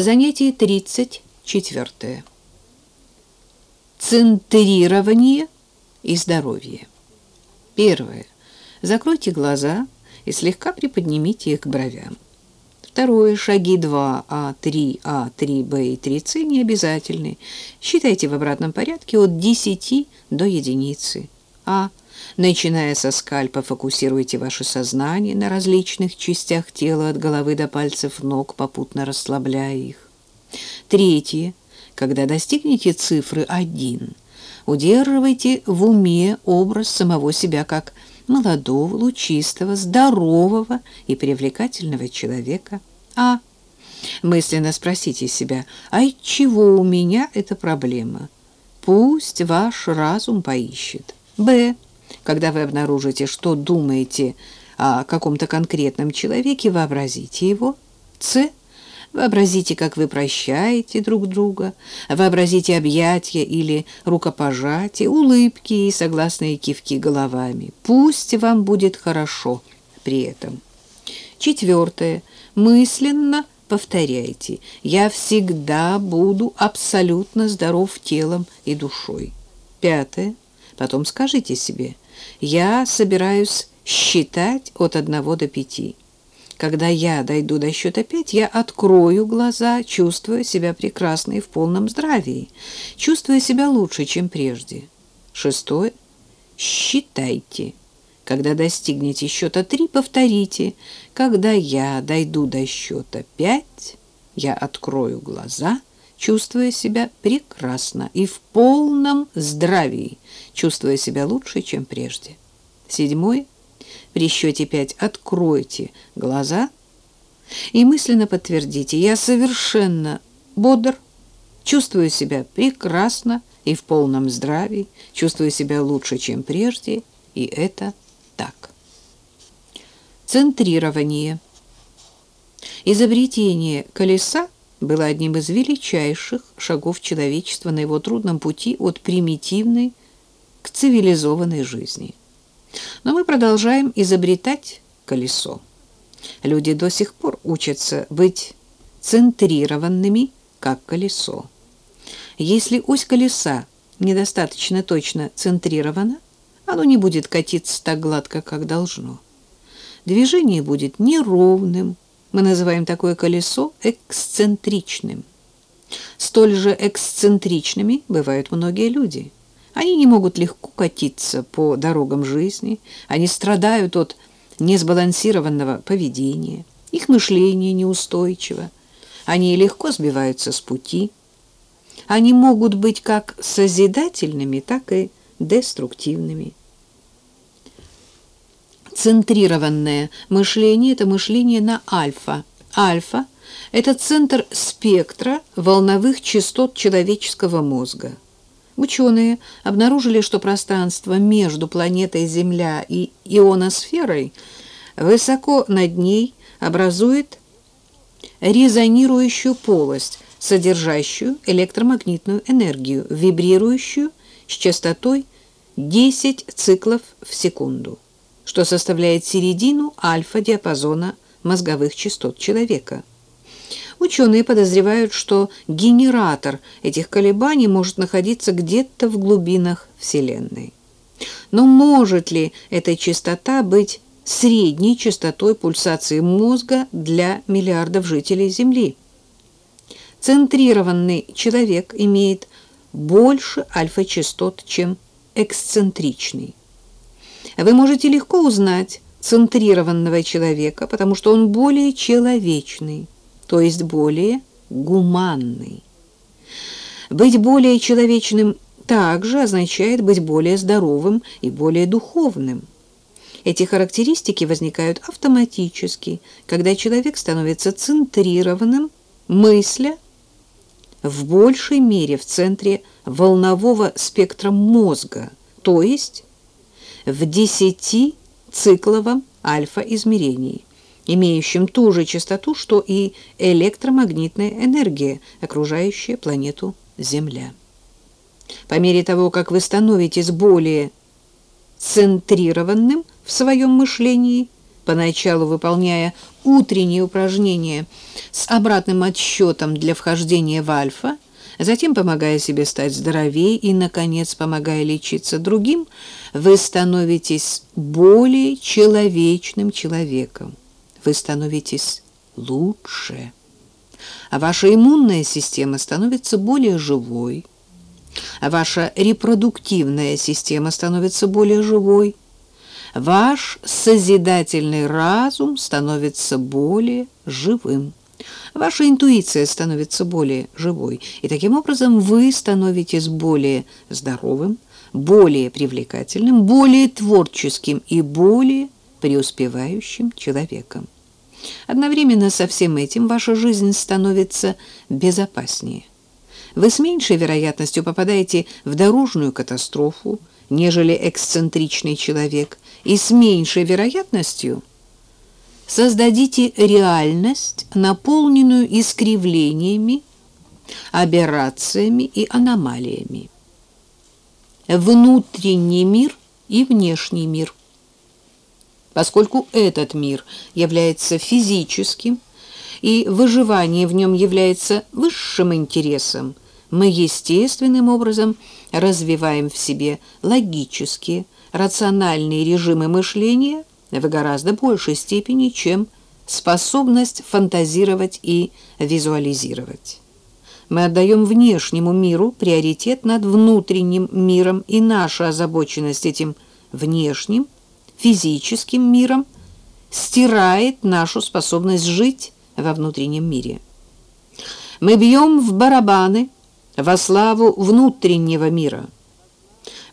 Занятие 34. Центрирование и здоровье. Первое. Закройте глаза и слегка приподнимите их к бровям. Второе. Шаги 2А, 3А, 3Б и 3С не обязательны. Считайте в обратном порядке от 10 до единицы. А. Начиная со скальпа, фокусируйте ваше сознание на различных частях тела от головы до пальцев ног, попутно расслабляя их. Третье. Когда достигнете цифры 1, удерживайте в уме образ самого себя как молодого, лучистого, здорового и привлекательного человека. А. Мысленно спросите себя, а от чего у меня эта проблема? Пусть ваш разум поищет. Б. Когда вы обнаружите, что думаете о каком-то конкретном человеке, вообразите его. С. Вообразите, как вы прощаете друг друга. Вообразите объятия или рукопожатия, улыбки и согласные кивки головами. Пусть вам будет хорошо при этом. Четвертое. Мысленно повторяйте. Я всегда буду абсолютно здоров телом и душой. Пятое. Потом скажите себе, я собираюсь считать от одного до пяти. Когда я дойду до счета пять, я открою глаза, чувствуя себя прекрасно и в полном здравии, чувствуя себя лучше, чем прежде. Шестое. Считайте. Когда достигнете счета три, повторите. Когда я дойду до счета пять, я открою глаза, чувствуя себя прекрасно и в полном здравии, чувствуя себя лучше, чем прежде. Седьмой. При счете пять откройте глаза и мысленно подтвердите. Я совершенно бодр, чувствую себя прекрасно и в полном здравии, чувствую себя лучше, чем прежде, и это так. Центрирование. Изобретение колеса было одним из величайших шагов человечества на его трудном пути от примитивной к цивилизованной жизни. Но мы продолжаем изобретать колесо. Люди до сих пор учатся быть центрированными, как колесо. Если ось колеса недостаточно точно центрирована, оно не будет катиться так гладко, как должно. Движение будет неровным, мы называем такое колесо эксцентричным. Столь же эксцентричными бывают многие люди. Они не могут легко катиться по дорогам жизни, они страдают от несбалансированного поведения, их мышление неустойчиво, они легко сбиваются с пути. Они могут быть как созидательными, так и деструктивными. Центрированное мышление – это мышление на альфа. Альфа – это центр спектра волновых частот человеческого мозга. Ученые обнаружили, что пространство между планетой Земля и ионосферой высоко над ней образует резонирующую полость, содержащую электромагнитную энергию, вибрирующую с частотой 10 циклов в секунду что составляет середину альфа-диапазона мозговых частот человека. Ученые подозревают, что генератор этих колебаний может находиться где-то в глубинах Вселенной. Но может ли эта частота быть средней частотой пульсации мозга для миллиардов жителей Земли? Центрированный человек имеет больше альфа-частот, чем эксцентричный. Вы можете легко узнать центрированного человека, потому что он более человечный, то есть более гуманный. Быть более человечным также означает быть более здоровым и более духовным. Эти характеристики возникают автоматически, когда человек становится центрированным, мысля в большей мере в центре волнового спектра мозга, то есть в 10-цикловом альфа-измерении, имеющем ту же частоту, что и электромагнитная энергия, окружающая планету Земля. По мере того, как вы становитесь более центрированным в своем мышлении, поначалу выполняя утренние упражнения с обратным отсчетом для вхождения в альфа, затем помогая себе стать здоровее и, наконец, помогая лечиться другим, вы становитесь более человечным человеком. Вы становитесь лучше. А ваша иммунная система становится более живой. А ваша репродуктивная система становится более живой. Ваш созидательный разум становится более живым. Ваша интуиция становится более живой, и таким образом вы становитесь более здоровым, более привлекательным, более творческим и более преуспевающим человеком. Одновременно со всем этим ваша жизнь становится безопаснее. Вы с меньшей вероятностью попадаете в дорожную катастрофу, нежели эксцентричный человек, и с меньшей вероятностью создадите реальность, наполненную искривлениями, аберрациями и аномалиями. Внутренний мир и внешний мир. Поскольку этот мир является физическим, и выживание в нем является высшим интересом, мы естественным образом развиваем в себе логические, рациональные режимы мышления в гораздо большей степени, чем способность фантазировать и визуализировать. Мы отдаем внешнему миру приоритет над внутренним миром, и наша озабоченность этим внешним, физическим миром стирает нашу способность жить во внутреннем мире. Мы бьем в барабаны во славу внутреннего мира –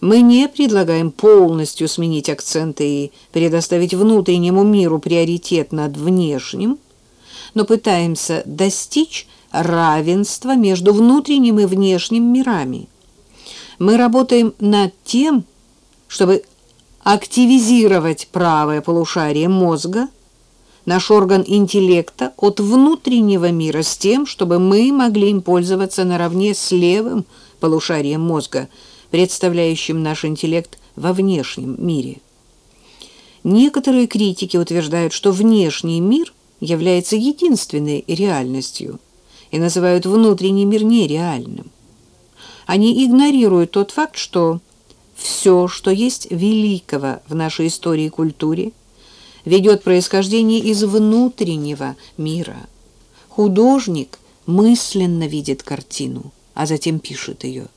мы не предлагаем полностью сменить акценты и предоставить внутреннему миру приоритет над внешним, но пытаемся достичь равенства между внутренним и внешним мирами. Мы работаем над тем, чтобы активизировать правое полушарие мозга, наш орган интеллекта, от внутреннего мира с тем, чтобы мы могли им пользоваться наравне с левым полушарием мозга – представляющим наш интеллект во внешнем мире. Некоторые критики утверждают, что внешний мир является единственной реальностью и называют внутренний мир нереальным. Они игнорируют тот факт, что все, что есть великого в нашей истории и культуре, ведет происхождение из внутреннего мира. Художник мысленно видит картину, а затем пишет ее.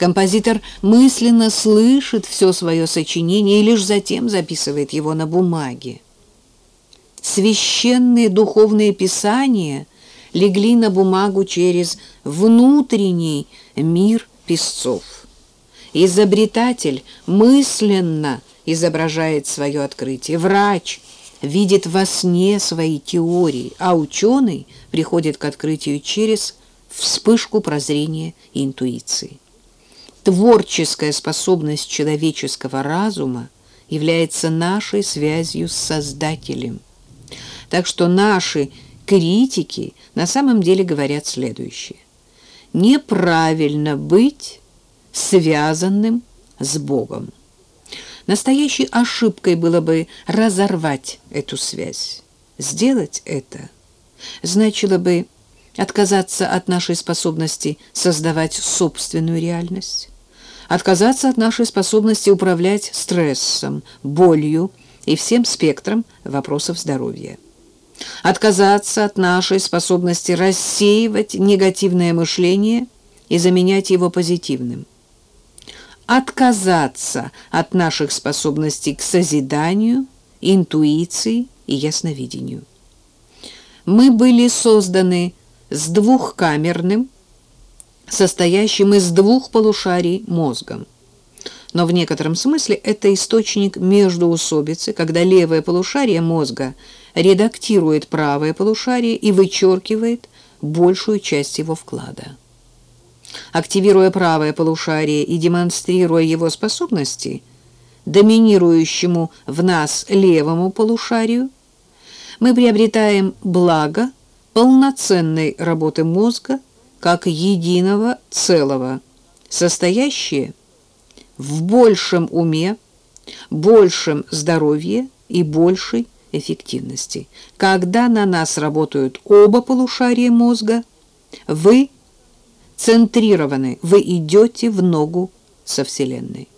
Композитор мысленно слышит все свое сочинение и лишь затем записывает его на бумаге. Священные духовные писания легли на бумагу через внутренний мир писцов. Изобретатель мысленно изображает свое открытие. Врач видит во сне свои теории, а ученый приходит к открытию через вспышку прозрения и интуиции творческая способность человеческого разума является нашей связью с Создателем. Так что наши критики на самом деле говорят следующее. Неправильно быть связанным с Богом. Настоящей ошибкой было бы разорвать эту связь. Сделать это значило бы отказаться от нашей способности создавать собственную реальность, отказаться от нашей способности управлять стрессом, болью и всем спектром вопросов здоровья, отказаться от нашей способности рассеивать негативное мышление и заменять его позитивным, отказаться от наших способностей к созиданию, интуиции и ясновидению. Мы были созданы с двухкамерным, состоящим из двух полушарий мозгом. Но в некотором смысле это источник междуусобицы, когда левое полушарие мозга редактирует правое полушарие и вычеркивает большую часть его вклада. Активируя правое полушарие и демонстрируя его способности, доминирующему в нас левому полушарию, мы приобретаем благо полноценной работы мозга как единого целого, состоящее в большем уме, большем здоровье и большей эффективности. Когда на нас работают оба полушария мозга, вы центрированы, вы идете в ногу со Вселенной.